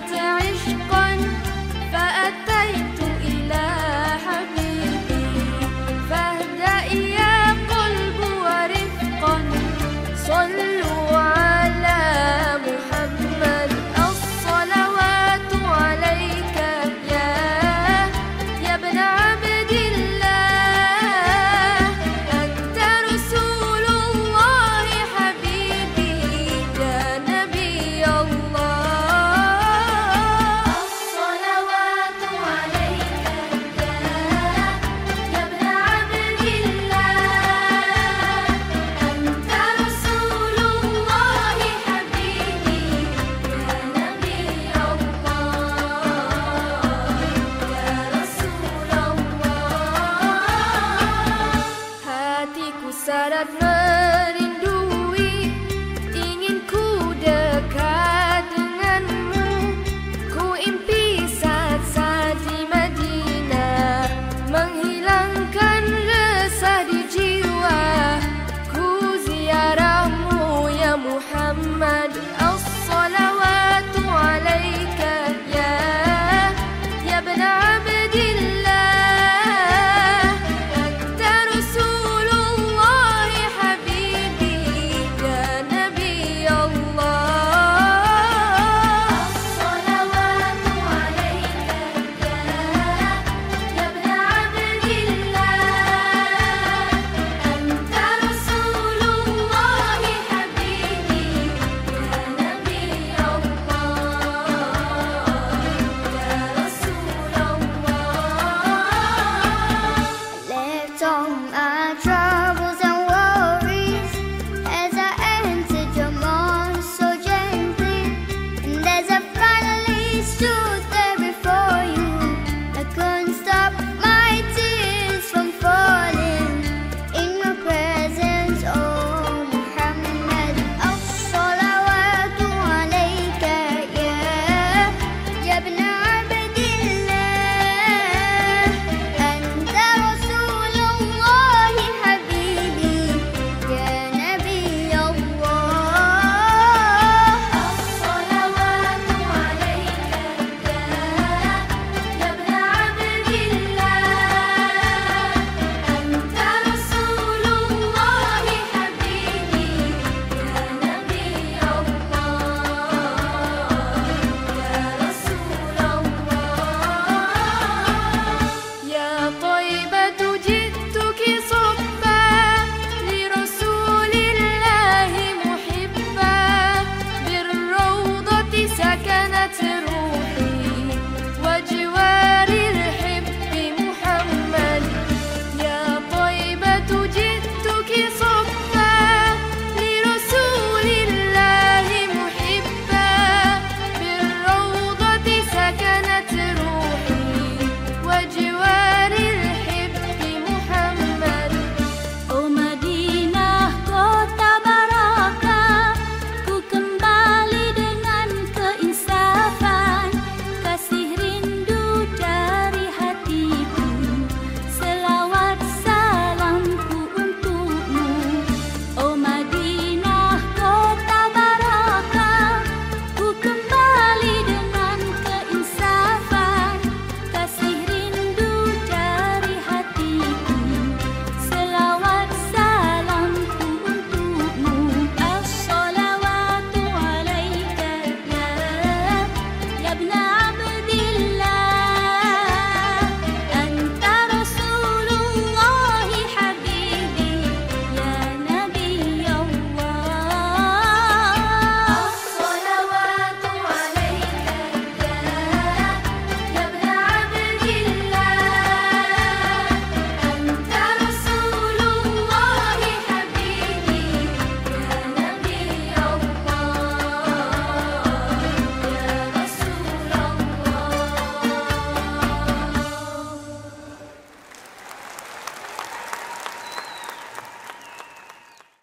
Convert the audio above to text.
terre et je that night.